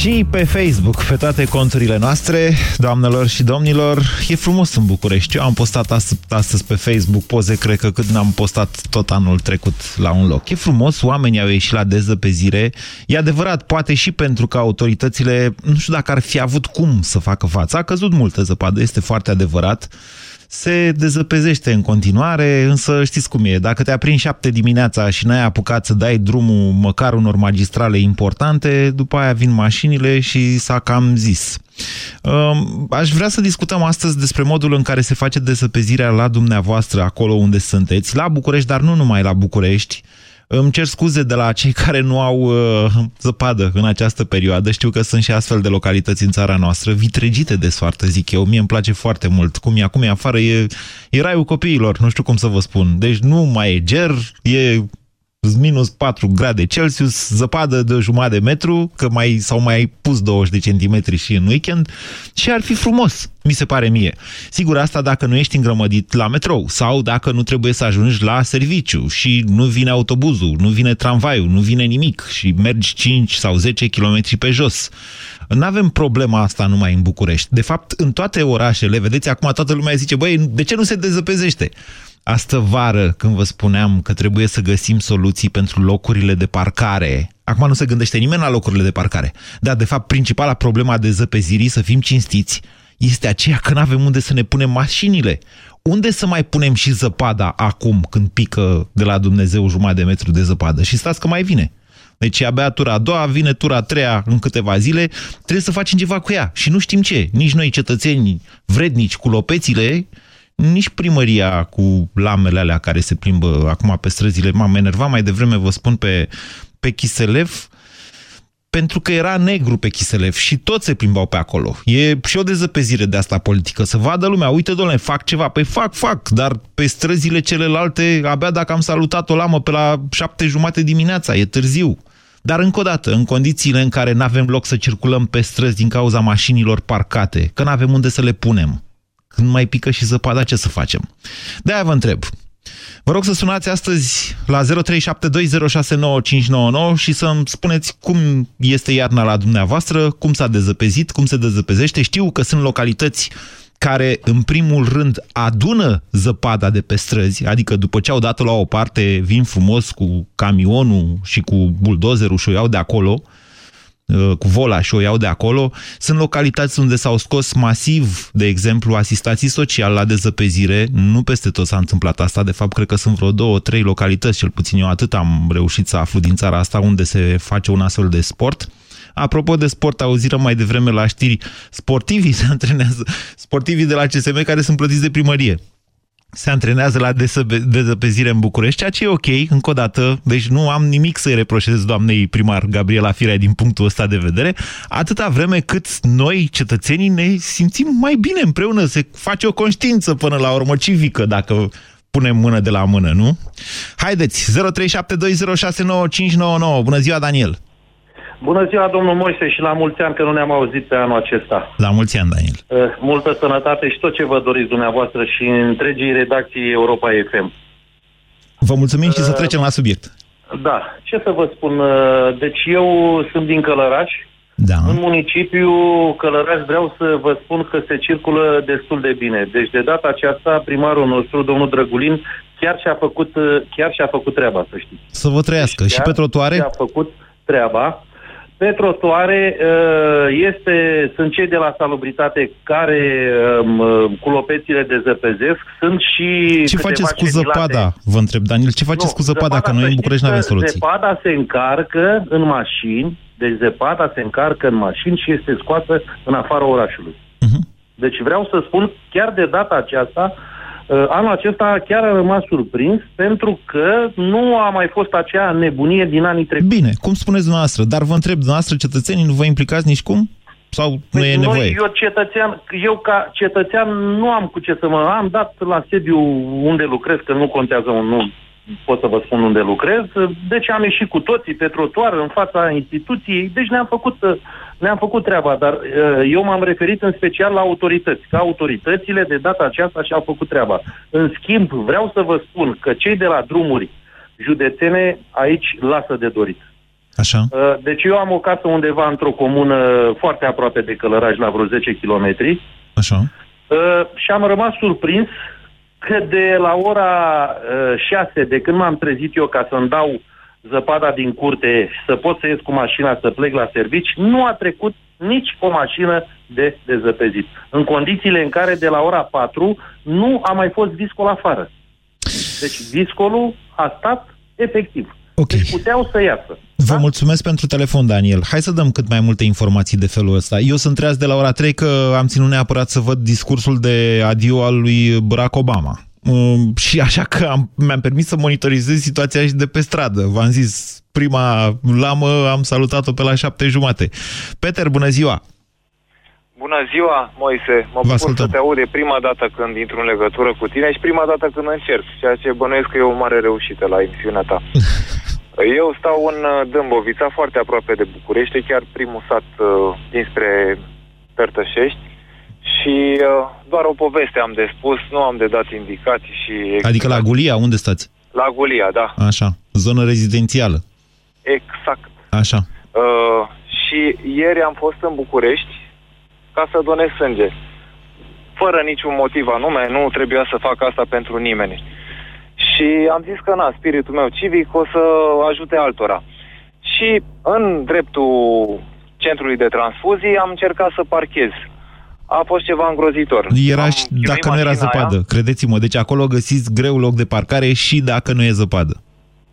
și pe Facebook, pe toate conturile noastre, doamnelor și domnilor, e frumos în București. Eu am postat astăzi pe Facebook poze, cred că cât n-am postat tot anul trecut la un loc. E frumos, oamenii au ieșit la dezăpezire. E adevărat, poate și pentru că autoritățile, nu știu dacă ar fi avut cum să facă față. A căzut multă zăpadă, este foarte adevărat se dezăpezește în continuare, însă știți cum e, dacă te aprind șapte dimineața și n-ai apucat să dai drumul măcar unor magistrale importante, după aia vin mașinile și s-a cam zis. Um, aș vrea să discutăm astăzi despre modul în care se face dezăpezirea la dumneavoastră, acolo unde sunteți, la București, dar nu numai la București, îmi cer scuze de la cei care nu au uh, zăpadă în această perioadă. Știu că sunt și astfel de localități în țara noastră, vitregite de soartă, zic eu. Mie îmi place foarte mult. Cum e acum, e afară, e, e raiul copiilor, nu știu cum să vă spun. Deci nu mai e ger, e minus 4 grade Celsius, zăpadă de jumătate de metru, că mai s-au mai pus 20 de centimetri și în weekend, și ar fi frumos, mi se pare mie. Sigur, asta dacă nu ești îngrămădit la metrou sau dacă nu trebuie să ajungi la serviciu și nu vine autobuzul, nu vine tramvaiul, nu vine nimic și mergi 5 sau 10 km pe jos. Nu avem problema asta numai în București. De fapt, în toate orașele, vedeți, acum toată lumea zice, băi, de ce nu se dezăpezește? Astă vară, când vă spuneam că trebuie să găsim soluții pentru locurile de parcare, acum nu se gândește nimeni la locurile de parcare, dar de fapt principala problema de zăpezirii, să fim cinstiți, este aceea că nu avem unde să ne punem mașinile. Unde să mai punem și zăpada acum când pică de la Dumnezeu jumătate de metru de zăpadă? Și stați că mai vine. Deci abia tura a doua, vine tura a treia în câteva zile, trebuie să facem ceva cu ea. Și nu știm ce. Nici noi, cetățeni vrednici cu lopețile, nici primăria cu lamele alea care se plimbă acum pe străzile, m-am enervat mai devreme, vă spun, pe, pe Chiselev, pentru că era negru pe Chiselev și toți se plimbau pe acolo. E și o dezăpezire de asta politică, să vadă lumea, uite, doamne, fac ceva. Păi fac, fac, dar pe străzile celelalte, abia dacă am salutat o lamă pe la șapte jumate dimineața, e târziu. Dar încă o dată, în condițiile în care nu avem loc să circulăm pe străzi din cauza mașinilor parcate, că nu avem unde să le punem, când mai pică și zăpada, ce să facem? De-aia vă întreb. Vă rog să sunați astăzi la 0372069599 și să-mi spuneți cum este iarna la dumneavoastră, cum s-a dezăpezit, cum se dezăpezește. Știu că sunt localități care în primul rând adună zăpada de pe străzi, adică după ce au dat-o la o parte, vin frumos cu camionul și cu buldozerul și o iau de acolo, Uh, cu vola și o iau de acolo. Sunt localități unde s-au scos masiv, de exemplu, asistații social la dezăpezire. Nu peste tot s-a întâmplat asta. De fapt, cred că sunt vreo două, trei localități, cel puțin eu atât am reușit să aflu din țara asta, unde se face un astfel de sport. Apropo de sport, auzirăm mai devreme la știri, sportivii se antrenează, sportivii de la CSM care sunt plătiți de primărie se antrenează la dezăpezire în București, ceea ce e ok, încă o dată, deci nu am nimic să-i reproșez doamnei primar Gabriela Firea din punctul ăsta de vedere, atâta vreme cât noi, cetățenii, ne simțim mai bine împreună, se face o conștiință până la urmă civică, dacă punem mână de la mână, nu? Haideți, 0372069599. Bună ziua, Daniel! Bună ziua, domnul Moise, și la mulți ani că nu ne-am auzit pe anul acesta. La mulți ani, Daniel. Uh, multă sănătate și tot ce vă doriți dumneavoastră și întregii redacții Europa FM. Vă mulțumim și să uh, trecem la subiect. Da, ce să vă spun, uh, deci eu sunt din Călăraș, da. În municipiu Călăraș vreau să vă spun că se circulă destul de bine. Deci de data aceasta primarul nostru, domnul Drăgulin, chiar și-a făcut, chiar și-a făcut treaba, să știți. Să vă trăiască. Deci și pe trotuare? Și-a făcut treaba. Pe trotuare uh, este, sunt cei de la salubritate care um, uh, cu lopețile dezăpezesc, sunt și Ce faceți cu zăpada, vă întreb, Daniel, ce faceți nu, cu zăpada, zăpada că noi în București nu avem soluții? Zăpada se încarcă în mașini, deci zăpada se încarcă în mașini și este scoasă în afara orașului. Uh-huh. Deci vreau să spun, chiar de data aceasta, Uh, anul acesta chiar a rămas surprins pentru că nu a mai fost acea nebunie din anii trecuți. Bine, cum spuneți dumneavoastră, dar vă întreb, dumneavoastră, cetățenii, nu vă implicați nici cum? Sau nu păi e nevoie? Noi, eu, cetățean, eu ca cetățean nu am cu ce să mă... Am dat la sediu unde lucrez, că nu contează un nu. Pot să vă spun unde lucrez, deci am ieșit cu toții pe trotuar în fața instituției, deci ne-am făcut, ne-am făcut treaba, dar uh, eu m-am referit în special la autorități, că autoritățile de data aceasta și-au făcut treaba. În schimb, vreau să vă spun că cei de la drumuri județene aici lasă de dorit. Așa. Uh, deci eu am o casă undeva într-o comună foarte aproape de Călăraș, la vreo 10 km. Așa. Și am rămas surprins că de la ora uh, 6, de când m-am trezit eu ca să-mi dau zăpada din curte, să pot să ies cu mașina să plec la servici, nu a trecut nici o mașină de dezăpezit. În condițiile în care de la ora 4 nu a mai fost viscol afară. Deci viscolul a stat efectiv. Okay. Deci puteau să iasă. Vă da? mulțumesc pentru telefon, Daniel. Hai să dăm cât mai multe informații de felul ăsta. Eu sunt treaz de la ora 3 că am ținut neapărat să văd discursul de adio al lui Barack Obama. Um, și așa că am, mi-am permis să monitorizez situația și de pe stradă. V-am zis, prima lamă am salutat-o pe la șapte jumate. Peter, bună ziua! Bună ziua, Moise! Mă Vă bucur ascultăm. să te aud de prima dată când intru în legătură cu tine și prima dată când încerc, ceea ce bănuiesc că e o mare reușită la emisiunea ta. Eu stau în uh, Dâmbovița, foarte aproape de București, chiar primul sat uh, dinspre Părtășești și uh, doar o poveste am de spus, nu am de dat indicații și... Adică la Gulia, unde stați? La Gulia, da. Așa, zonă rezidențială. Exact. Așa. Uh, și ieri am fost în București ca să donez sânge. Fără niciun motiv anume, nu trebuia să fac asta pentru nimeni. Și am zis că, na, spiritul meu civic o să ajute altora. Și în dreptul centrului de transfuzii am încercat să parchez. A fost ceva îngrozitor. Era Am și chinuit dacă nu era mașina zăpadă, aia. credeți-mă. Deci acolo găsiți greu loc de parcare și dacă nu e zăpadă.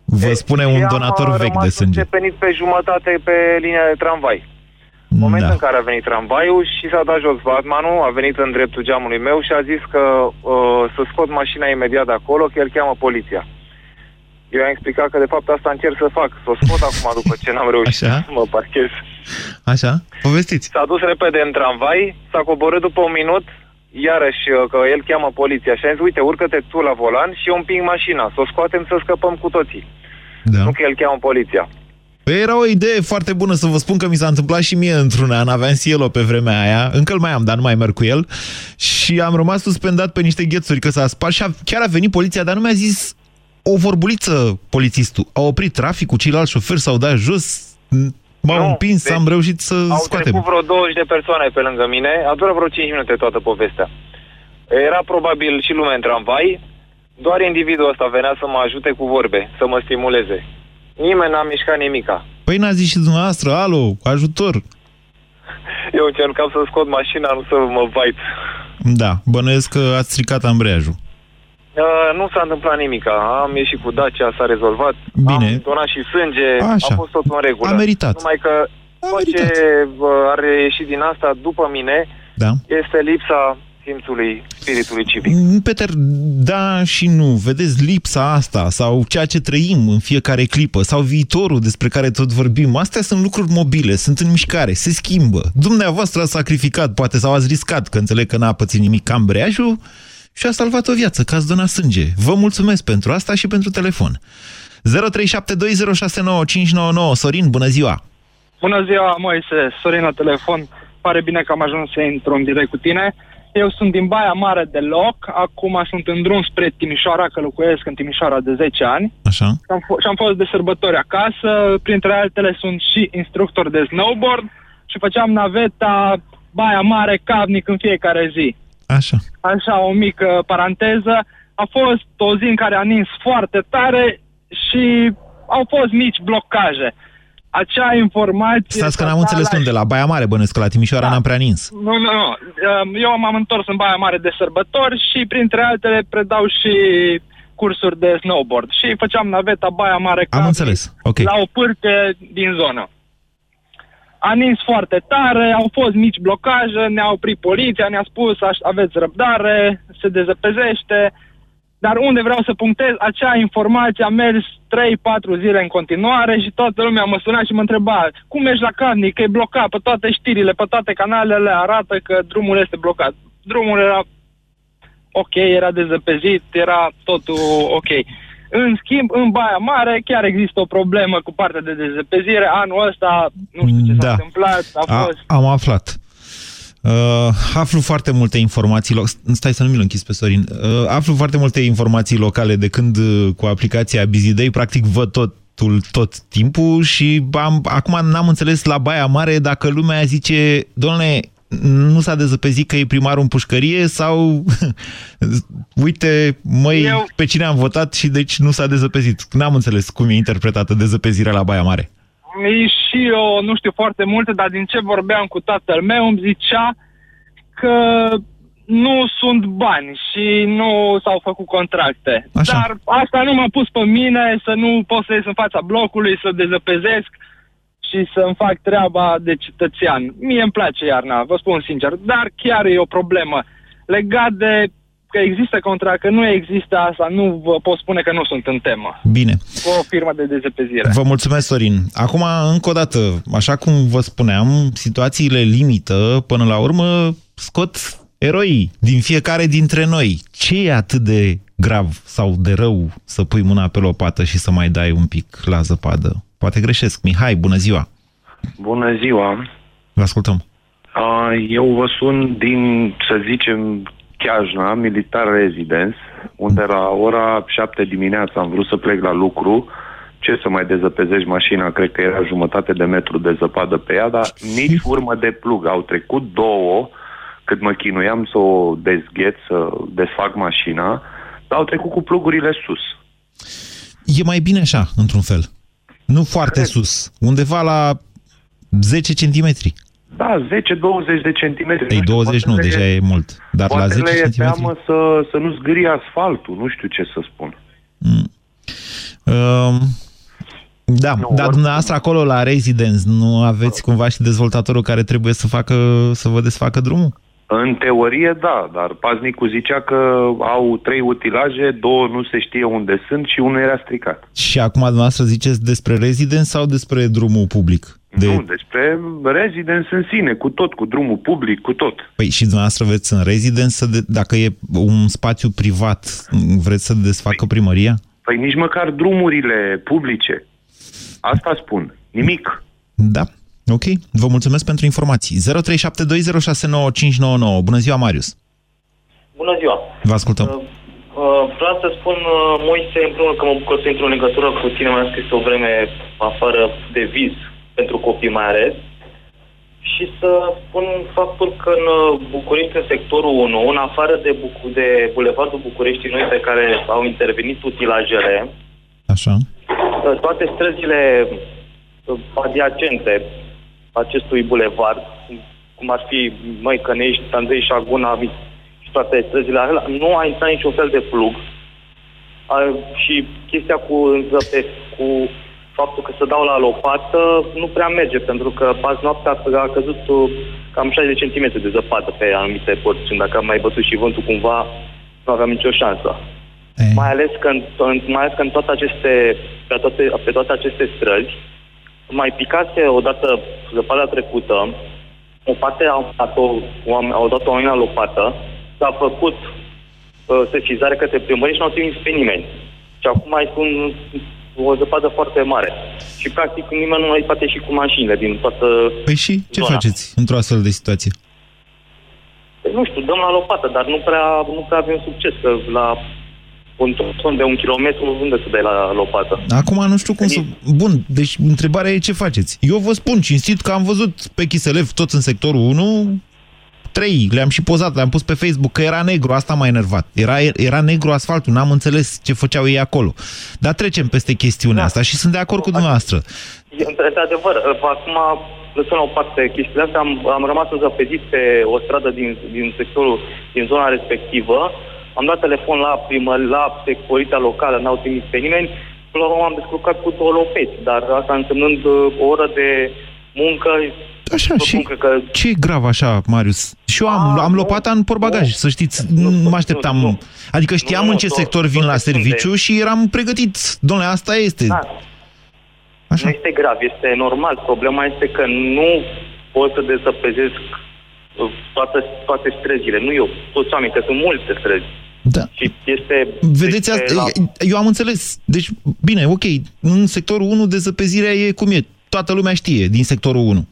Vă E, spune și un am, donator uh, vechi de rămas sânge. înțepenit pe jumătate pe linia de tramvai. În momentul Da. în care a venit tramvaiul și s-a dat jos batmanul, a venit în dreptul geamului meu și a zis că uh, să scot mașina imediat de acolo, că el cheamă poliția. Eu i-am explicat că de fapt asta încerc să fac, să o scot acum după ce n-am reușit Așa? să mă parchez. Așa? Povestiți. S-a dus repede în tramvai, s-a coborât după un minut, iarăși uh, că el cheamă poliția și a zis, uite, urcă-te tu la volan și eu împing mașina, să o scoatem să scăpăm cu toții. Da. Nu că el cheamă poliția. Păi era o idee foarte bună să vă spun că mi s-a întâmplat și mie într-un an, aveam Cielo pe vremea aia, încă îl mai am, dar nu mai merg cu el, și am rămas suspendat pe niște ghețuri că s-a spart și a, chiar a venit poliția, dar nu mi-a zis o vorbuliță polițistul. A oprit traficul, ceilalți șoferi s-au dat jos, m-au Nu, împins, deci am reușit să Au scoatem. trecut vreo 20 de persoane pe lângă mine, a durat vreo 5 minute toată povestea. Era probabil și lumea în tramvai, doar individul ăsta venea să mă ajute cu vorbe, să mă stimuleze. Nimeni n-a mișcat nimica. Păi n-a zis și dumneavoastră, alo, ajutor. Eu încercam să scot mașina, nu să mă vait. Da, bănuiesc că ați stricat ambreiajul. Uh, nu s-a întâmplat nimica. Am ieșit cu Dacia, s-a rezolvat. Bine. Am donat și sânge, Așa. a fost tot în regulă. A meritat. Numai că A tot ce meritat. uh, are ieșit din asta, după mine, Da? este lipsa simțului spiritului civic. Mm, Peter, da și nu. Vedeți, lipsa asta sau ceea ce trăim în fiecare clipă sau viitorul despre care tot vorbim, astea sunt lucruri mobile, sunt în mișcare, se schimbă. Dumneavoastră ați sacrificat, poate sau ați riscat, că înțeleg că n-a pățit nimic cambreajul și a salvat o viață, că ați donat sânge. Vă mulțumesc pentru asta și pentru telefon. 0372069599 Sorin, bună ziua! Bună ziua, Moise, Sorin la telefon. Pare bine că am ajuns să intru în direct cu tine. Eu sunt din Baia Mare de loc, acum sunt în drum spre Timișoara, că locuiesc în Timișoara de 10 ani. Așa? Și am, f- și am fost de sărbători acasă, printre altele sunt și instructor de snowboard și făceam naveta Baia Mare Cavnic în fiecare zi. Așa. Așa, o mică paranteză. A fost o zi în care a nins foarte tare și au fost mici blocaje. Acea informație... Stați că n-am totală înțeles unde, la Baia Mare, bănesc că la Timișoara Da. n-am prea nins. Nu, nu, nu. Um, Eu m-am întors în Baia Mare de sărbători și, printre altele, predau și cursuri de snowboard. Și făceam naveta Baia Mare Am Cavnic înțeles, ok. la o pârte din zonă. A nins foarte tare, au fost mici blocaje, ne-a oprit poliția, ne-a spus "Aș- aveți răbdare, se dezăpezește, dar unde vreau să punctez, acea informație a mers 3-4 zile în continuare și toată lumea mă suna și mă întreba cum mergi la Carnic, că e blocat pe toate știrile, pe toate canalele arată că drumul este blocat. Drumul era ok, era dezăpezit, era totul ok. În schimb, în Baia Mare chiar există o problemă cu partea de dezăpezire. Anul ăsta, nu știu ce s-a Da. întâmplat, a A, fost... am aflat. Uh, aflu foarte multe informații, lo- stai să nu mi-l închis pe Sorin, uh, aflu foarte multe informații locale de când uh, cu aplicația BusyDay, practic văd totul tot timpul și am, acum n-am înțeles la Baia Mare dacă lumea zice, domnule, nu s-a dezăpezit că e primarul în pușcărie sau uite, măi, Eu- pe cine am votat și deci nu s-a dezăpezit. N-am înțeles cum e interpretată dezăpezirea la Baia Mare. E și eu nu știu foarte multe, dar din ce vorbeam cu tatăl meu îmi zicea că nu sunt bani și nu s-au făcut contracte. Așa. Dar asta nu m-a pus pe mine să nu pot să ies în fața blocului, să dezăpezesc și să-mi fac treaba de cetățean. Mie îmi place iarna, vă spun sincer, dar chiar e o problemă. Legat de că există contract, că nu există asta, nu vă pot spune că nu sunt în temă Bine. cu o firmă de dezăpezire. Vă mulțumesc, Sorin. Acum, încă o dată, așa cum vă spuneam, situațiile limită, până la urmă, scot eroii din fiecare dintre noi. Ce e atât de grav sau de rău să pui mâna pe lopată și să mai dai un pic la zăpadă? Poate greșesc. Mihai, bună ziua! Bună ziua! Vă ascultăm. A, Eu vă sun din, să zicem, Chiajna, Militar Residence, unde la ora 7 dimineața am vrut să plec la lucru. Ce să mai dezăpezești mașina? Cred că era jumătate de metru de zăpadă pe ea, dar nici urmă de plug. Au trecut două cât mă chinuiam să o dezghet, să desfac mașina, dar au trecut cu plugurile sus. E mai bine așa, într-un fel. Nu foarte Cred. sus. Undeva la 10 centimetri. Da, 10-20 de centimetri. Ei, Nu știu, 20 nu, poate le- deja e mult. Dar la Poate 10 le e centimetri... teamă să, să nu zgârie asfaltul, nu știu ce să spun. Um, da, Nu, dar oricum- dumneavoastră acolo la Residence nu aveți cumva și dezvoltatorul care trebuie să facă să vă desfacă drumul? În teorie, da, dar paznicul zicea că au trei utilaje, două nu se știe unde sunt și unul era stricat. Și acum dumneavoastră ziceți despre Residence sau despre drumul public? De... Nu, despre residence în sine, cu tot, cu drumul public, cu tot. Păi și dumneavoastră veți în Residence, să de... dacă e un spațiu privat, vreți să desfacă primăria? Păi nici măcar drumurile publice. Asta spun. Nimic. Da. Ok, vă mulțumesc pentru informații. 0372069599. Bună ziua, Marius. Bună ziua! Vă ascultăm. Uh, uh, vreau să spun, uh, Moise, în primul rând că mă bucur să intru în legătură cu tine, mai ales că este o vreme afară de viz pentru copii mai ales. Și să spun faptul că în uh, București, în sectorul 1, în afară de, Bucu- de Bulevardul Bucureștii Noi, pe care au intervenit utilajele, Așa. uh, toate străzile uh, adiacente acestui bulevard, cum ar fi Măicănești, Andrei Șaguna și toate străzile alea, nu a intrat niciun fel de plug. A, și chestia cu, înzăpe, cu faptul că se dau la lopată nu prea merge, pentru că azi noaptea a căzut uh, cam 60 cm de zăpadă pe anumite porțiuni. Dacă am mai bătut și vântul cumva, nu aveam nicio șansă. E, Mai ales că în, în, mai ales că în toate aceste, pe toate, pe toate aceste străzi, mai picase odată zăpada trecută, o parte au dat-o, oam- au dat oamenii la lopată, s-a făcut uh, sesizare către primărie și nu au trimis pe nimeni. Și acum mai sunt o zăpadă foarte mare. Și practic nimeni nu mai poate și cu mașinile din toată... Păi și ce zona. faceți într-o astfel de situație? Nu știu, dăm la lopată, dar nu prea, nu prea avem succes, că la un ton de un kilometru, unde să dai la lopată? Acum nu știu cum să... Bun, deci întrebarea e ce faceți. Eu vă spun cinstit că am văzut pe Chiselev, toți în sectorul 1, trei, le-am și pozat, le-am pus pe Facebook, că era negru, asta m-a enervat. Era, era negru asfaltul, n-am înțeles ce făceau ei acolo. Dar trecem peste chestiunea Da. asta și sunt de acord cu dumneavoastră. E, Într-adevăr, acum, lăsând la o parte chestiile astea, am, am rămas înzăpezit pe o stradă din, din sectorul, din zona respectivă. Am dat telefon la primă, la poliția locală, n-au trimis pe nimeni. Până la urmă am descurcat cu două lopeți, dar asta însemnând uh, o oră de muncă. Așa, Vă și spun că, că ce e grav așa, Marius? Și eu am, A, am nu, lopata în portbagaj, nu, să știți. nu, Nu, nu, mă așteptam. nu, nu. Adică știam Nu, nu, în ce tot- sector vin tot la secunde. serviciu și eram pregătit. Domnule, asta este. da, Așa. nu este grav, este normal. Problema este că nu pot să dezăpezesc uh, toate, toate străzile. Nu eu, toți oamenii, că sunt multe străzi. Da. Și este... Vedeți, este asta, la... eu am înțeles. Deci, bine, ok, în sectorul 1 dezăpezirea e cum e. Toată lumea știe din sectorul 1.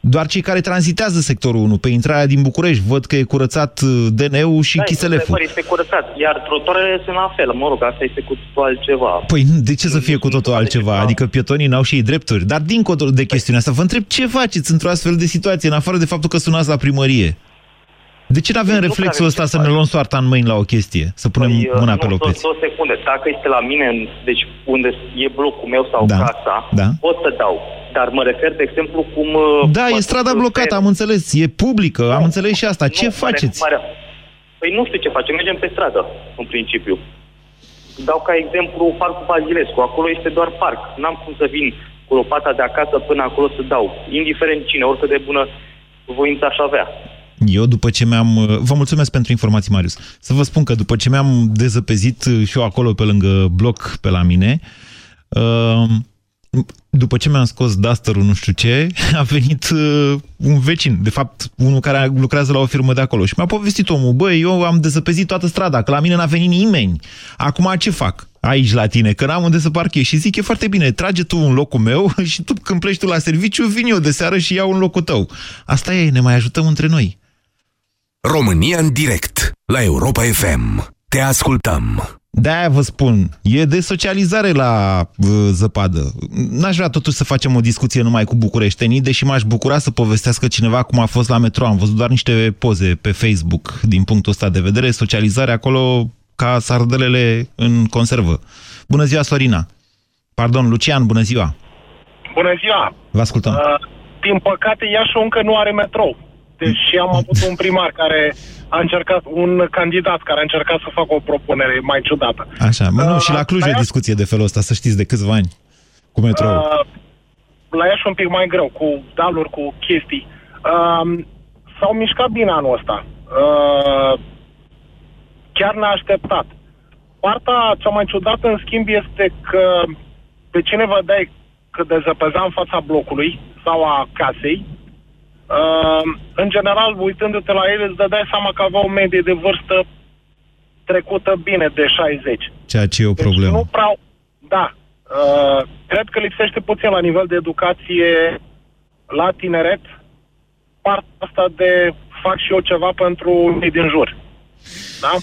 Doar cei care tranzitează sectorul 1 pe intrarea din București văd că e curățat uh, DN-ul și da, Chiseleful. Este curățat, iar trotuarele sunt la fel. Mă rog, asta este cu totul altceva. Păi de ce să fie cu totul altceva? Adică pietonii n-au și ei drepturi. Dar dincolo de chestiunea asta, vă întreb ce faceți într-o astfel de situație, în afară de faptul că sunați la primărie? De ce nu avem Păi, nu reflexul prea ăsta avem să ce ne face. luăm soarta în mâini la o chestie? Să punem Păi, mâna nu, pe două, lopeți? două secunde. Dacă este la mine, deci unde e blocul meu sau Da, casa, da. pot să dau. Dar mă refer, de exemplu, cum... uh, Da, mă e duc strada pe- blocată, am înțeles. E publică, am înțeles și asta. Ce Nu, mă faceți? refer- Păi nu știu ce facem, mergem pe stradă, în principiu. Dau ca exemplu Parcul Bazilescu. Acolo este doar parc. N-am cum să vin cu lopata de acasă până acolo să dau. Indiferent cine, oricât de bună voință aș avea. Eu după ce mi-am... Vă mulțumesc pentru informații, Marius. Să vă spun că după ce mi-am dezăpezit și eu acolo pe lângă bloc pe la mine, uh, după ce mi-am scos duster nu știu ce, a venit uh, un vecin, de fapt unul care lucrează la o firmă de acolo și mi-a povestit omul, băi, eu am dezăpezit toată strada, că la mine n-a venit nimeni. Acum ce fac aici la tine? Că n-am unde să parchez. Și zic, e foarte bine, trage tu un locul meu și tu când pleci tu la serviciu, vin eu de seară și iau un locul tău. Asta e, ne mai ajutăm între noi. România în direct la Europa FM. Te ascultăm. De-aia vă spun, e de socializare la uh, zăpadă. N-aș vrea totuși să facem o discuție numai cu bucureștenii, deși m-aș bucura să povestească cineva cum a fost la metro. Am văzut doar niște poze pe Facebook din punctul ăsta de vedere. Socializare acolo ca sardelele în conservă. Bună ziua, Sorina! Pardon, Lucian, bună ziua! Bună ziua! Vă ascultăm. Uh, din păcate, Iașu încă nu are metrou. Deși am avut un primar care a încercat, un candidat care a încercat să facă o propunere mai ciudată. Așa, mă, nu, Uh, și la Cluj la e Iași- discuție de felul ăsta, să știți, de câțiva ani, cu metrou. Uh, la Iași un pic mai greu, cu daluri, cu chestii. Uh, s-au mișcat bine anul ăsta. Uh, chiar neașteptat. Partea cea mai ciudată, în schimb, este că pe cine vedeai că dezăpezea în fața blocului sau a casei, uh, în general, uitându-te la ele, îți dădeai seama că avea o medie de vârstă trecută bine de 60. Ceea ce e o Deci problemă. nu prea... Da. Uh, cred că lipsește puțin la nivel de educație la tineret partea asta de fac și eu ceva pentru cei din jur. Da?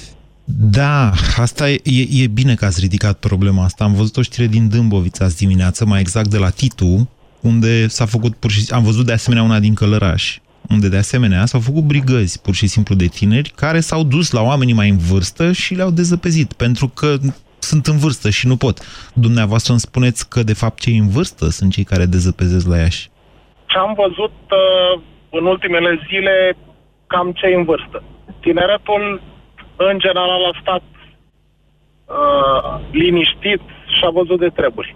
Da, asta e, e, e bine că ați ridicat problema asta. Am văzut o știre din Dâmbovița azi dimineață, mai exact de la Titu, unde s-a făcut pur și Am văzut de asemenea una din Călăraș, unde de asemenea s-au făcut brigăzi pur și simplu de tineri care s-au dus la oamenii mai în vârstă și le-au dezăpezit, pentru că sunt în vârstă și nu pot. Dumneavoastră îmi spuneți că de fapt cei în vârstă sunt cei care dezăpezesc la Iași. Ce am văzut uh, în ultimele zile, cam cei în vârstă. Tineretul, în general, a stat uh, liniștit și a văzut de treburi.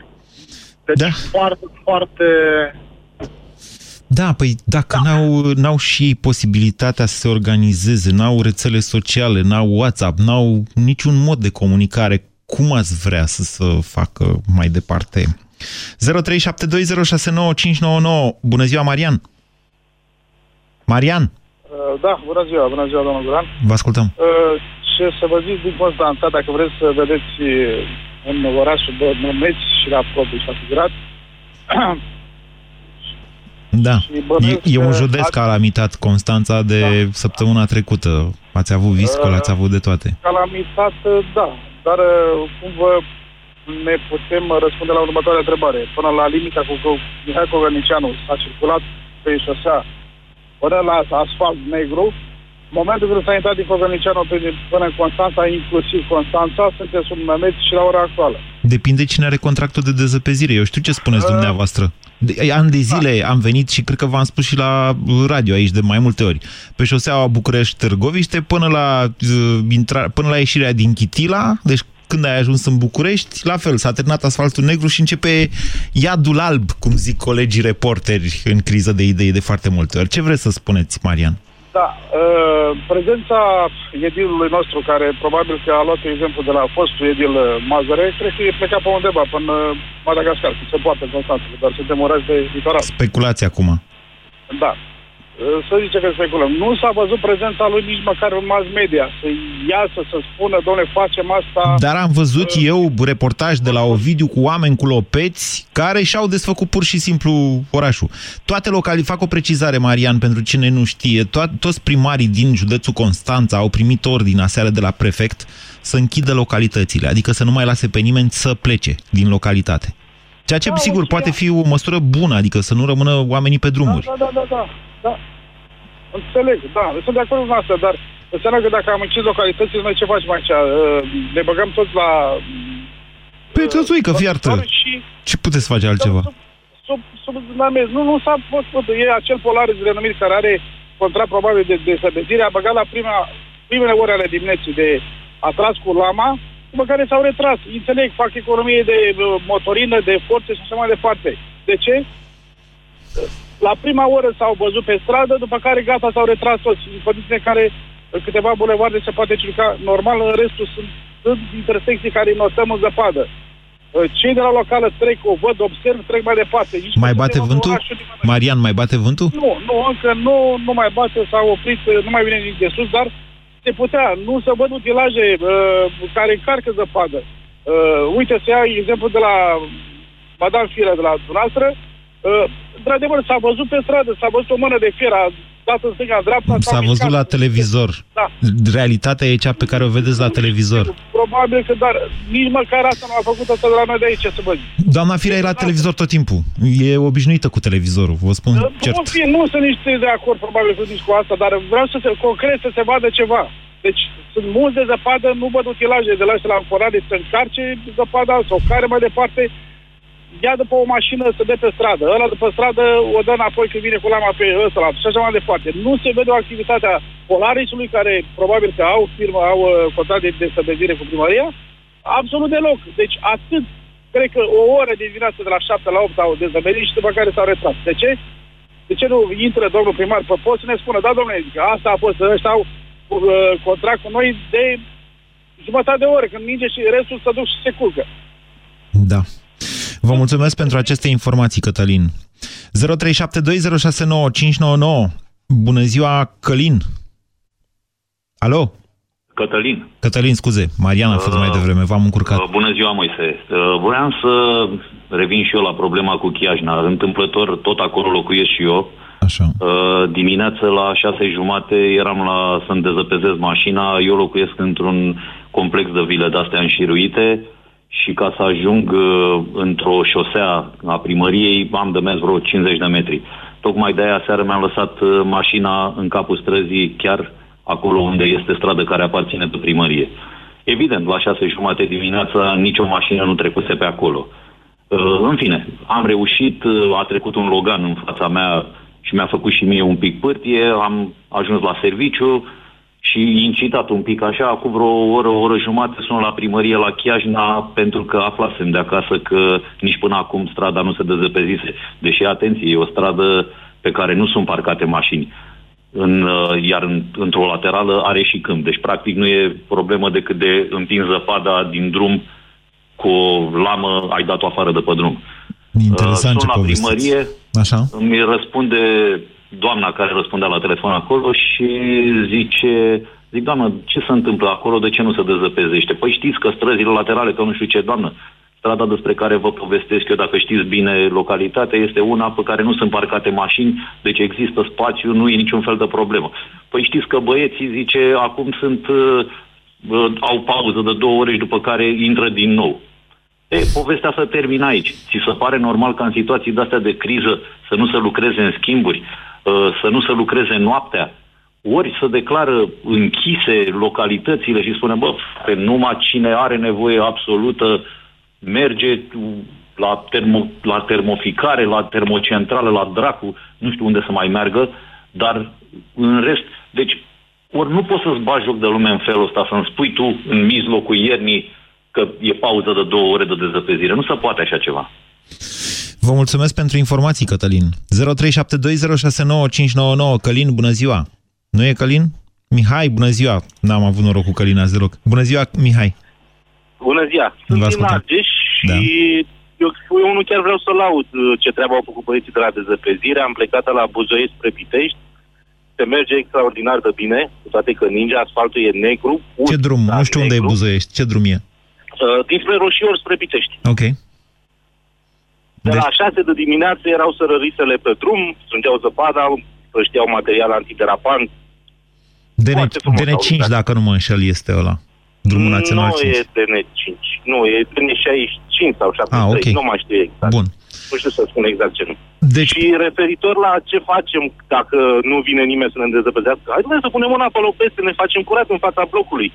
Deci Da. foarte, foarte... Da, păi dacă da. n-au, n-au și posibilitatea să se organizeze, n-au rețele sociale, n-au WhatsApp, n-au niciun mod de comunicare, cum ați vrea să se facă mai departe? 0372069599. Bună ziua, Marian! Marian, Da, bună ziua, bună ziua, domnul Guran. vă ascultăm. Uh, Ce să vă zic din Constanța, dacă vreți să vedeți în orașul Bănemeți și la propriu și figurat, Da, Și bănuiesc e, e un că județ ați- calamitat Constanța de da. săptămâna trecută. Ați avut viscol, Uh, ați avut de toate. calamitat, da, dar uh, cum vă ne putem răspunde la următoarea întrebare. Până la limita cu cu Mihai Covernicianu s-a circulat pe șosea până la asfalt negru, în momentul când s-a intrat din Covernicianu pe- până în Constanța, inclusiv Constanța, sunteți sub Mămeți și la ora actuală. Depinde cine are contractul de dezăpezire. Eu știu ce spuneți Uh, dumneavoastră. De, ani de zile am venit și cred că v-am spus și la radio aici de mai multe ori. Pe șoseaua București-Târgoviște până la, uh, intra, până la ieșirea din Chitila, deci când ai ajuns în București, la fel, s-a terminat asfaltul negru și începe iadul alb, cum zic colegii reporteri în criză de idei de foarte multe ori. Ce vreți să spuneți, Marian? Da, uh, prezența edilului nostru, care probabil că a luat exemplu de la fostul edil uh, Mazăre, cred că e plecat pe undeva, până uh, Madagascar, că se poate în Constanța, dar suntem oraș de litoral. Speculați acum. Da. Să zice că speculăm. Nu s-a văzut prezența lui nici măcar în mass media. Să iasă, să spună, domnule, facem asta... Dar am văzut uh, eu reportaj de la Ovidiu cu oameni cu lopeți care și-au desfăcut pur și simplu orașul. Toate locali... Fac o precizare, Marian, pentru cine nu știe. To- toți primarii din județul Constanța au primit ordine aseară de la prefect să închidă localitățile, adică să nu mai lase pe nimeni să plece din localitate. Ceea ce, da, sigur, poate fi o măsură bună, adică să nu rămână oamenii pe drumuri. Da, da, da, da. Da. Înțeleg, da, sunt de acord cu asta, dar înseamnă că dacă am închis localitățile, noi ce facem aici? Uh, ne băgăm toți la... Păi, uh, tățuică, fiartă. Și... Ce puteți face altceva? Sub, sub, sub, sub nu, nu s-a fost, e acel Polaris renumit care are contract probabil de, de săbezire, a băgat la prima, primele ore ale dimineții de atras cu lama, după care s-au retras. Înțeleg, fac economie de uh, motorină, de forțe și așa mai departe. De ce? La prima oră s-au văzut pe stradă, după care gata, s-au retras toți, în condiții în care câteva bulevarde se poate circa normal, în restul sunt, sunt intersecții care notăm în zăpadă. Uh, cei de la locală trec, o văd, observ, trec mai departe. Nici mai bate vântul? Marian, mai bate vântul? Nu, nu, încă nu, nu mai bate, s-a oprit, nu mai vine nici de sus, dar se putea. Nu să văd utilaje uh, care încarcă zăpadă. Uh, uite, să ia exemplu de la Madame Firea de la dumneavoastră, uh, într-adevăr, s-a văzut pe stradă, s-a văzut o mână de fier, a dat în stânga, dreapta. S-a văzut la televizor. Da. Realitatea e cea pe care o vedeți la televizor. Probabil că, dar nici măcar asta nu a făcut asta de la noi de aici, să văd. Doamna Firea e la da. televizor tot timpul. E obișnuită cu televizorul, vă spun da, cert. Nu, fi, nu sunt nici de acord, probabil, cu nici cu asta, dar vreau să se, concret să se vadă ceva. Deci sunt mulți de zăpadă, nu văd utilaje de la astea la încorare, să încarce zăpada sau care mai departe ia după o mașină să dea pe stradă, ăla după stradă o dă înapoi când vine cu lama pe ăsta și așa mai departe. Nu se vede o activitate a Polarisului, care probabil că au firmă, au uh, contract de destabilizare cu primăria, absolut deloc. Deci atât, cred că o oră de dimineață de la 7 la 8 au dezămerit și după care s-au retras. De ce? De ce nu intră domnul primar pe post să ne spună, da, domnule, asta a fost, ăștia au uh, contract cu noi de jumătate de oră, când minge și restul se duc și se culcă. Da. Vă mulțumesc pentru aceste informații, Cătălin. 0372069599. Bună ziua, Călin. Alo? Cătălin. Cătălin, scuze. Mariana a fost uh, mai devreme, v-am încurcat. Uh, bună ziua, Moise. Uh, voiam să revin și eu la problema cu Chiajna. Întâmplător, tot acolo locuiesc și eu. Așa. Uh, dimineața la șase jumate eram la să-mi dezăpezez mașina. Eu locuiesc într-un complex de vile de-astea înșiruite și ca să ajung uh, într-o șosea a primăriei am de mers vreo 50 de metri. Tocmai de aia seară mi-am lăsat uh, mașina în capul străzii, chiar acolo unde este stradă care aparține de primărie. Evident, la șase jumate dimineața nicio mașină nu trecuse pe acolo. Uh, în fine, am reușit, uh, a trecut un Logan în fața mea și mi-a făcut și mie un pic pârtie, am ajuns la serviciu, și incitat un pic așa, acum vreo oră, o oră jumate sunt la primărie la Chiajna pentru că aflasem de acasă că nici până acum strada nu se dezăpezise. Deși, atenție, e o stradă pe care nu sunt parcate mașini. În, uh, iar în, într-o laterală are și câmp. Deci, practic, nu e problemă decât de împins zăpada din drum cu o lamă, ai dat-o afară de pe drum. Interesant uh, Sunt la primărie, Așa. îmi răspunde doamna care răspundea la telefon acolo și zice, zic, doamnă, ce se întâmplă acolo, de ce nu se dezăpezește? Păi știți că străzile laterale, că nu știu ce, doamnă, strada despre care vă povestesc eu, dacă știți bine localitatea, este una pe care nu sunt parcate mașini, deci există spațiu, nu e niciun fel de problemă. Păi știți că băieții, zice, acum sunt, uh, uh, au pauză de două ore și după care intră din nou. E, povestea să termină aici. Ți se pare normal ca în situații de-astea de criză să nu se lucreze în schimburi? Uh, să nu se lucreze noaptea, ori să declară închise localitățile și spune, bă, pe numai cine are nevoie absolută merge la, termo, la termoficare, la termocentrală, la dracu, nu știu unde să mai meargă, dar în rest, deci, ori nu poți să-ți bagi joc de lume în felul ăsta, să-mi spui tu în mijlocul iernii că e pauză de două ore de dezăpezire. Nu se poate așa ceva. Vă mulțumesc pentru informații, Cătălin. 0372069599. Călin, bună ziua! Nu e Călin? Mihai, bună ziua! N-am avut noroc cu Călin azi deloc. Bună ziua, Mihai! Bună ziua! Sunt din Argeș da. și eu, eu nu chiar vreau să laud uh, ce treabă au făcut băieții de la dezăpezire. Am plecat la Buzoi spre Pitești se merge extraordinar de bine, cu toate că ninge, asfaltul e negru. Ce drum? Nu știu unde e Buzoiești. Ce drum e? Uh, dinspre Roșior spre Pitești. Ok. De deci... la 6 de dimineață erau sărărisele pe drum, strângeau zăpada, știau material antiderapant. DN5, dacă nu mă înșel, este ăla. Drumul național nu 5. e DN5. Nu, e DN65 sau 73. Ah, okay. Nu mai știu exact. Bun. Nu știu să spun exact ce nu. Deci... Și referitor la ce facem dacă nu vine nimeni să ne îndezăpezească, hai să punem mâna pe peste, ne facem curat în fața blocului.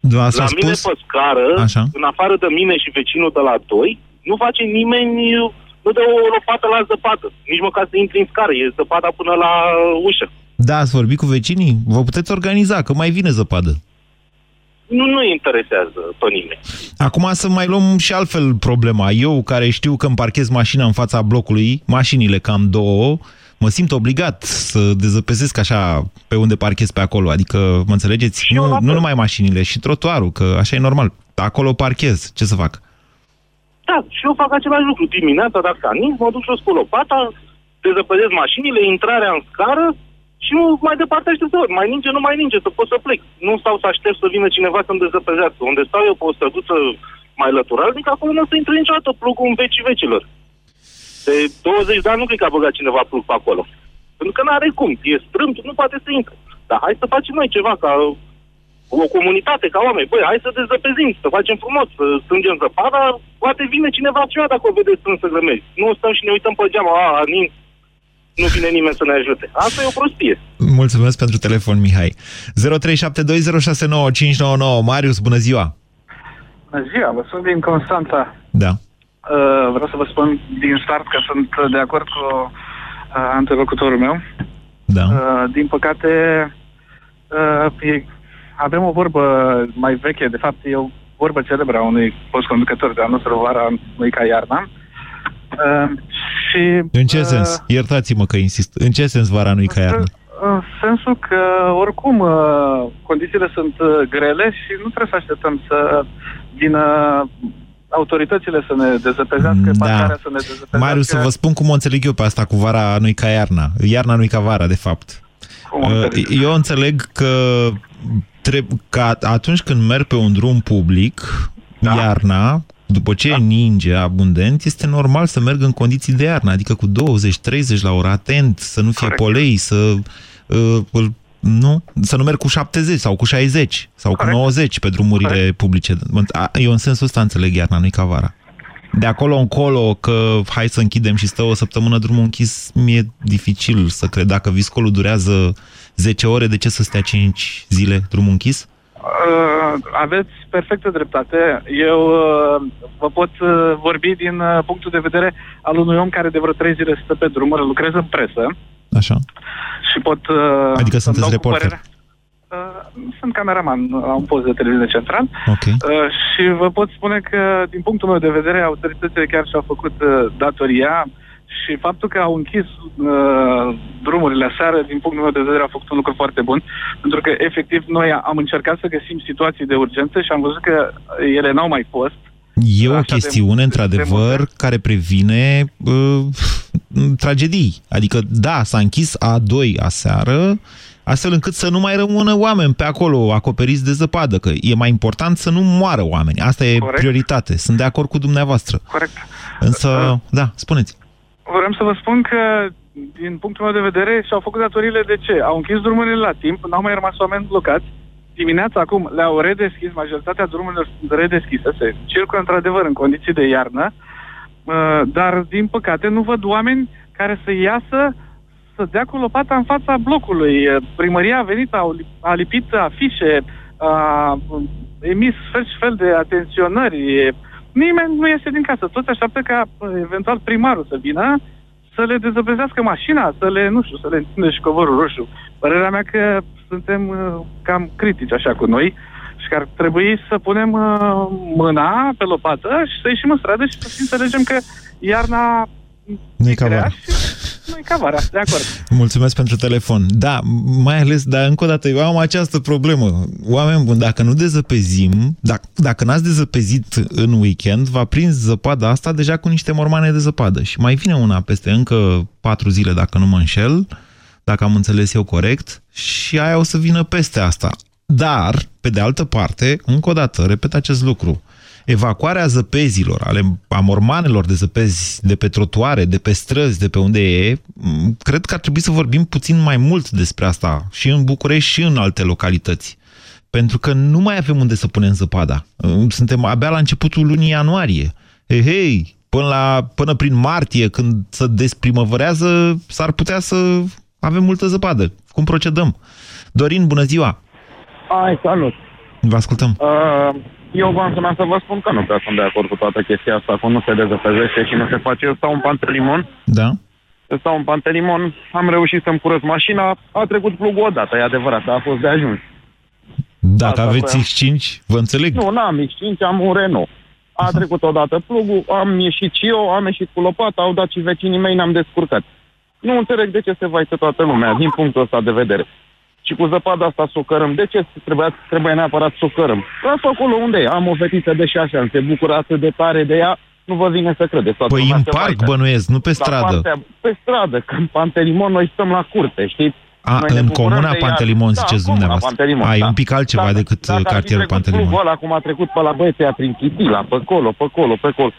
Da, la mine spus? pe scară, Așa. în afară de mine și vecinul de la 2, nu face nimeni, nu dă o lopată la zăpadă. Nici măcar să intri în scară, e zăpada până la ușă. Da, ați vorbit cu vecinii? Vă puteți organiza, că mai vine zăpadă nu, nu interesează pe nimeni. Acum să mai luăm și altfel problema. Eu, care știu că îmi parchez mașina în fața blocului, mașinile cam două, mă simt obligat să dezăpezesc așa pe unde parchez pe acolo. Adică, mă înțelegeți? Și nu, nu numai mașinile, și trotuarul, că așa e normal. Acolo parchez. Ce să fac? Da, și eu fac același lucru. Dimineața, dacă anin, mă duc și o spun lopata, dezăpezesc mașinile, intrarea în scară, și nu mai departe aștept să mai ninge, nu mai ninge, să pot să plec. Nu stau să aștept să vină cineva să-mi dezăpezească. Unde stau eu pe o străduță mai lăturalnic, acolo nu o să intre niciodată plugul în vecii vecilor. De 20 de ani nu cred că a băgat cineva plug pe acolo. Pentru că nu are cum. E strâmt, nu poate să intre. Dar hai să facem noi ceva ca o comunitate, ca oameni. Băi, hai să dezăpezim, să facem frumos, să strângem zăpada, poate vine cineva ceva dacă o vede strânsă grămezi. Nu stăm și ne uităm pe geamă, a, nin, nu vine nimeni să ne ajute. Asta e o prostie. Mulțumesc pentru telefon, Mihai. 0372069599. Marius, bună ziua! Bună ziua, vă sunt din Constanța. Da. Uh, vreau să vă spun din start că sunt de acord cu uh, antelocutorul meu. Da. Uh, din păcate, uh, e, avem o vorbă mai veche, de fapt e o vorbă celebră a unui postconducător de anul vara, lui ca iarna, uh, și, în ce uh, sens? Iertați-mă că insist. În ce sens vara nu-i ca iarnă? În sensul că, oricum, uh, condițiile sunt uh, grele și nu trebuie să așteptăm să vină autoritățile să ne dezăpezească, da. să ne dezăpezească. Marius, să vă spun cum o înțeleg eu pe asta cu vara nu-i ca iarna. Iarna nu-i ca vara, de fapt. Uh, eu înțeleg că, că atunci când merg pe un drum public, da. iarna, după ce da. ninge abundent, este normal să merg în condiții de iarnă, adică cu 20-30 la oră, atent, să nu fie Corect. polei, să uh, nu, să nu merg cu 70 sau cu 60 sau Corect. cu 90 pe drumurile Corect. publice. Eu în sensul ăsta înțeleg iarna, nu-i ca vara. De acolo încolo că hai să închidem și stă o săptămână drumul închis, mi-e dificil să cred. Dacă viscolul durează 10 ore, de ce să stea 5 zile drumul închis? Uh, aveți perfectă dreptate. Eu uh, vă pot uh, vorbi din uh, punctul de vedere al unui om care de vreo trei zile stă pe drumuri, lucrez în presă. Așa. Și pot... Uh, adică sunteți reporter? Uh, sunt cameraman la un post de televiziune central okay. uh, și vă pot spune că, din punctul meu de vedere, autoritățile chiar și-au făcut uh, datoria și faptul că au închis uh, drumurile aseară, din punctul meu de vedere, a făcut un lucru foarte bun, pentru că, efectiv, noi am încercat să găsim situații de urgență și am văzut că ele n-au mai fost. E o chestiune, într-adevăr, care previne uh, tragedii. Adică, da, s-a închis A2 aseară, astfel încât să nu mai rămână oameni pe acolo acoperiți de zăpadă, că e mai important să nu moară oameni. Asta e Corect. prioritate. Sunt de acord cu dumneavoastră. Corect. Însă, uh, da, spuneți. Vreau să vă spun că, din punctul meu de vedere, și-au făcut datorile de ce? Au închis drumurile la timp, n-au mai rămas oameni blocați. Dimineața acum le-au redeschis, majoritatea drumurilor sunt redeschise, se circulă într-adevăr în condiții de iarnă, uh, dar, din păcate, nu văd oameni care să iasă să dea cu lopata în fața blocului. Primăria a venit, a, a lipit afișe, a emis fel și fel de atenționări, Nimeni nu iese din casă. Toți așteaptă ca eventual primarul să vină să le dezăpezească mașina, să le, nu știu, să le întindă și covorul roșu. Părerea mea că suntem uh, cam critici așa cu noi și că ar trebui să punem uh, mâna pe lopată și să ieșim în stradă și să înțelegem că iarna nu-i ca vara. Nu-i ca vara, de acord. Mulțumesc pentru telefon. Da, mai ales, dar încă o dată, eu am această problemă. Oameni buni, dacă nu dezăpezim, dacă, dacă n-ați dezăpezit în weekend, va prins zăpada asta deja cu niște mormane de zăpadă. Și mai vine una peste încă patru zile, dacă nu mă înșel, dacă am înțeles eu corect, și aia o să vină peste asta. Dar, pe de altă parte, încă o dată, repet acest lucru, evacuarea zăpezilor, ale amormanelor de zăpezi de pe trotuare, de pe străzi, de pe unde e, cred că ar trebui să vorbim puțin mai mult despre asta și în București și în alte localități. Pentru că nu mai avem unde să punem zăpada. Suntem abia la începutul lunii ianuarie. Hei, hei, până, la, până prin martie, când se desprimăvărează, s-ar putea să avem multă zăpadă. Cum procedăm? Dorin, bună ziua! Ai, salut! Vă ascultăm. Uh, eu v-am sunat să vă spun că nu prea sunt de acord cu toată chestia asta, că nu se dezăpezește și nu se face. Eu stau în Pantelimon. Da. Eu stau în Pantelimon, am reușit să-mi curăț mașina, a trecut plugul odată, e adevărat, a fost de ajuns. Dacă Asta aveți X5, vă înțeleg. Nu, n-am X5, am un Renault. A Aha. trecut odată plugul, am ieșit și eu, am ieșit cu lopata, au dat și vecinii mei, ne-am descurcat. Nu înțeleg de ce se vaită toată lumea, din punctul ăsta de vedere și cu zăpada asta să o cărăm. De ce trebuie, trebuie neapărat să o cărăm? Lasă acolo unde e. Am o fetiță de șase ani, se bucură atât de tare de ea, nu vă vine să credeți. Toată păi în parc vaită. bănuiesc, nu pe stradă. Partea, pe stradă, că în Pantelimon noi stăm la curte, știți? A, noi în comuna Pantelimon, ziceți da, dumneavoastră. Pantelimon, A, da. e un pic altceva da, decât dacă cartierul Pantelimon. Dacă ăla cum a trecut pe la băieții prin Chitila, pe acolo, pe acolo, pe acolo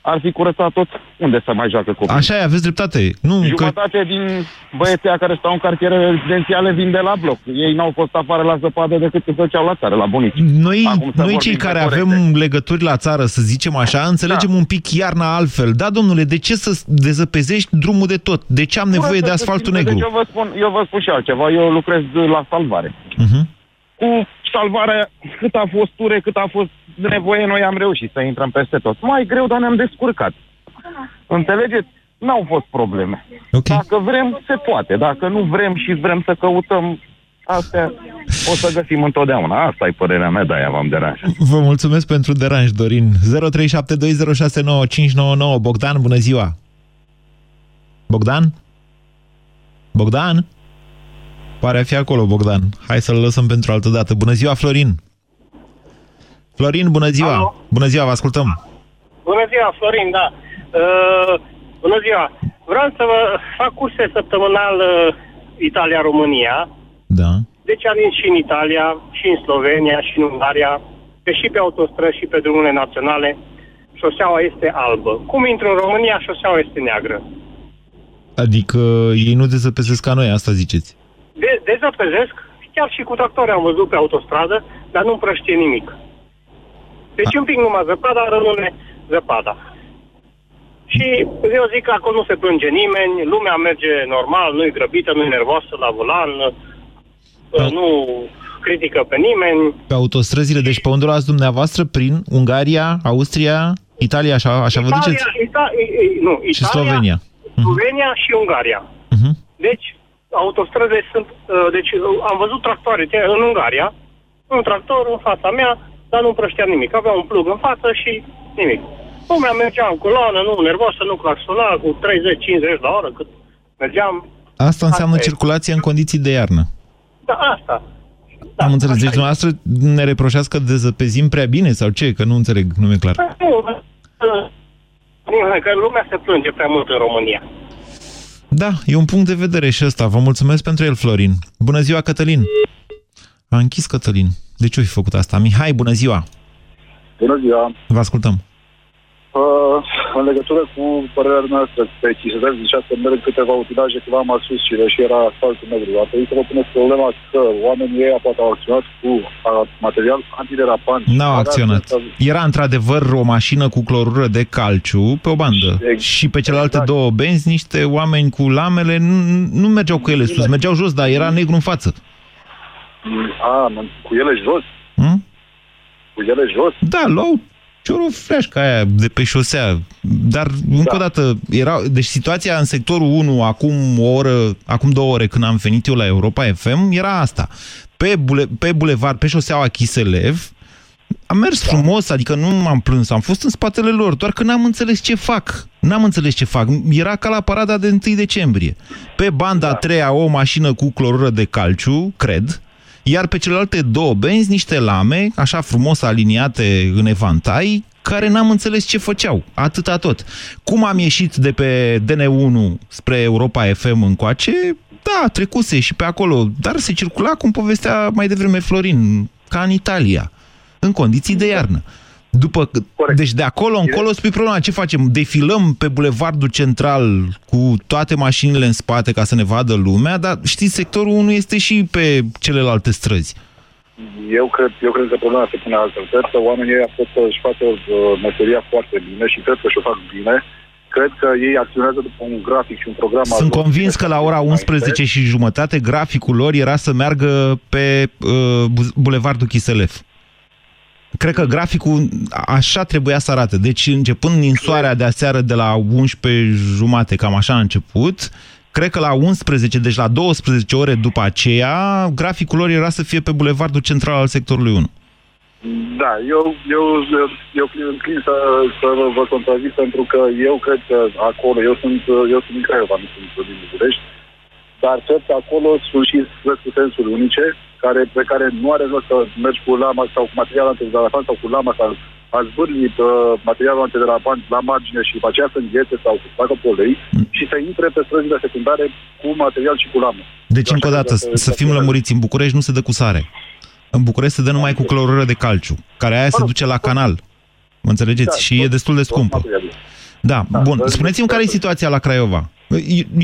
ar fi curățat tot, unde să mai joacă copii. Așa e, aveți dreptate. Nu, Jumătate că... din băieții care stau în cartiere rezidențiale vin de la bloc. Ei n-au fost afară la zăpadă decât să făceau la țară, la bunici. Noi, noi cei care avem corecte. legături la țară, să zicem așa, înțelegem da. un pic iarna altfel. Da, domnule, de ce să dezăpezești drumul de tot? De ce am nevoie de asfaltul negru? Deci eu, vă spun, eu vă spun și altceva. Eu lucrez la salvare. Uh-huh. Cu salvarea, cât a fost ture, cât a fost nevoie, noi am reușit să intrăm peste tot. Mai greu, dar ne-am descurcat. Înțelegeți? N-au fost probleme. Okay. Dacă vrem, se poate. Dacă nu vrem și vrem să căutăm astea, o să găsim întotdeauna. Asta e părerea mea, de-aia v-am deranjat. Vă mulțumesc pentru deranj, Dorin. 0372069599. Bogdan, bună ziua! Bogdan? Bogdan? Pare a fi acolo, Bogdan. Hai să-l lăsăm pentru altă dată. Bună ziua, Florin! Florin, bună ziua! Alo. Bună ziua, vă ascultăm! Bună ziua, Florin, da. Uh, bună ziua! Vreau să vă fac curse săptămânal uh, Italia-România. Da. Deci am și în Italia, și în Slovenia, și în Ungaria, pe și pe autostrăzi și pe drumurile naționale. Șoseaua este albă. Cum intru în România, șoseaua este neagră. Adică ei nu dezăpezesc ca noi, asta ziceți? De, dezăpezesc, chiar și cu tractori am văzut pe autostradă, dar nu împrăștie nimic. Deci un pic numai zăpada, rămâne zăpada. Și eu zic că acolo nu se plânge nimeni, lumea merge normal, nu-i grăbită, nu-i nervoasă la volan, da. nu critică pe nimeni. Pe autostrăzile, deci pe unde luați dumneavoastră? Prin Ungaria, Austria, Italia, așa, așa Italia, vă duceți? Ita, nu, Italia, și Slovenia. Mhm. Slovenia uh-huh. și Ungaria. Uh-huh. Deci, autostrăzile sunt... Uh, deci, am văzut tractoare în Ungaria, un tractor în fața mea, dar nu împrăștea nimic. Avea un plug în față și nimic. Lumea mergea în coloană, nu nervoasă, nu claxona, cu 30-50 la oră cât mergeam. Asta înseamnă asta circulație în condiții de iarnă. Da, asta. Da, Am înțeles. Deci dumneavoastră ne reproșați că dezăpezim prea bine sau ce? Că nu înțeleg, nu e clar. Nu, că lumea se plânge prea mult în România. Da, e un punct de vedere și ăsta. Vă mulțumesc pentru el, Florin. Bună ziua, Cătălin! A închis Cătălin. De ce ai făcut asta? Mihai, bună ziua! Bună ziua! Vă ascultăm! Uh, în legătură cu părerea noastră pe Chisedev zicea să merg câteva utilaje cât mai sus și deși era asfaltul negru. A trebuit să vă puneți problema că oamenii ei poate au acționat cu material antiderapant. N-au acționat. Era într-adevăr o mașină cu clorură de calciu pe o bandă exact. și pe celelalte exact. două benzi niște oameni cu lamele nu, nu mergeau cu ele sus, mergeau jos, dar era negru în față. A, cu ele jos? Hmm? Cu ele jos? Da, luau ciorofreașca aia de pe șosea. Dar, încă da. o dată, era, deci situația în sectorul 1, acum o oră, acum două ore, când am venit eu la Europa FM, era asta. Pe, bule, pe bulevard, pe șoseaua Chiselev, am mers da. frumos, adică nu m-am plâns, am fost în spatele lor, doar că n-am înțeles ce fac. N-am înțeles ce fac. Era ca la parada de 1 decembrie. Pe banda da. a treia o mașină cu clorură de calciu, cred, iar pe celelalte două benzi niște lame, așa frumos aliniate în evantai, care n-am înțeles ce făceau. Atâta tot. Cum am ieșit de pe DN1 spre Europa FM încoace, da, trecuse și pe acolo, dar se circula, cum povestea mai devreme Florin, ca în Italia, în condiții de iarnă. După, deci de acolo încolo spui problema, ce facem? Defilăm pe bulevardul central cu toate mașinile în spate ca să ne vadă lumea, dar știți, sectorul 1 este și pe celelalte străzi. Eu cred, eu cred că problema se pune altfel. Cred că oamenii ăia pot să-și facă uh, meseria foarte bine și cred că și-o fac bine. Cred că ei acționează după un grafic și un program. Sunt convins că la ora 11 și jumătate graficul lor era să meargă pe uh, bulevardul Chiselef. Cred că graficul așa trebuia să arate. Deci începând din soarea de aseară de la 11 jumate, cam așa a început, cred că la 11, deci la 12 ore după aceea, graficul lor era să fie pe bulevardul central al sectorului 1. Da, eu, eu, eu, eu înclin să, să vă contrazic pentru că eu cred că acolo, eu sunt, eu sunt din Craiova, nu sunt din București, dar cred că acolo sunt și străzi sensuri unice, care, pe care nu are rost să mergi cu lama sau cu materialul antidezavantajat sau cu lama sau a zbârli uh, materialul antidezavantajat la margine și după aceea să înghețe sau să facă polei mm. și să intre pe străzile secundare cu material și cu lamă. Deci, încă o dată, să, să fim lămuriți, în București nu se dă cu sare. În București se dă numai cu clorură de calciu, care aia se duce la canal. Mă înțelegeți? Da, și e destul de scumpă. Da, da, bun. Spuneți-mi care e situația la Craiova.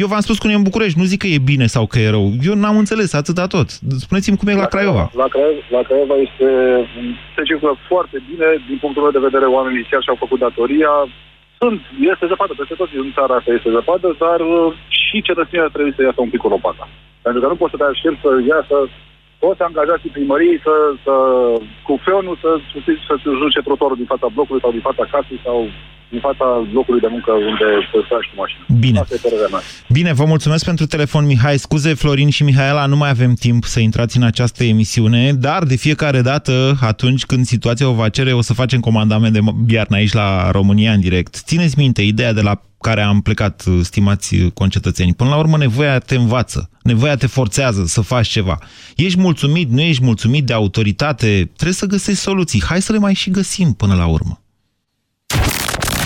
Eu v-am spus cum e în București, nu zic că e bine sau că e rău. Eu n-am înțeles atâta tot. Spuneți-mi cum e la, la Craiova. La Craiova, la Craiova este, se circulă foarte bine, din punctul meu de vedere, oamenii chiar și-au făcut datoria. Sunt, este zăpadă peste tot în țara asta este zăpadă, dar uh, și cetățenia trebuie să iasă un pic cu Pentru că nu poți să te aștepți să iasă toți angajații primăriei să, să, cu feonul să, să, să, să juce trotorul din fața blocului sau din fața casei sau din fața locului de muncă unde să stai cu mașina. Bine. Bine, vă mulțumesc pentru telefon, Mihai. Scuze, Florin și Mihaela, nu mai avem timp să intrați în această emisiune, dar de fiecare dată, atunci când situația o va cere, o să facem comandament de iarnă aici la România în direct. Țineți minte ideea de la care am plecat, stimați concetățeni. Până la urmă, nevoia te învață, nevoia te forțează să faci ceva. Ești mulțumit, nu ești mulțumit de autoritate, trebuie să găsești soluții. Hai să le mai și găsim până la urmă.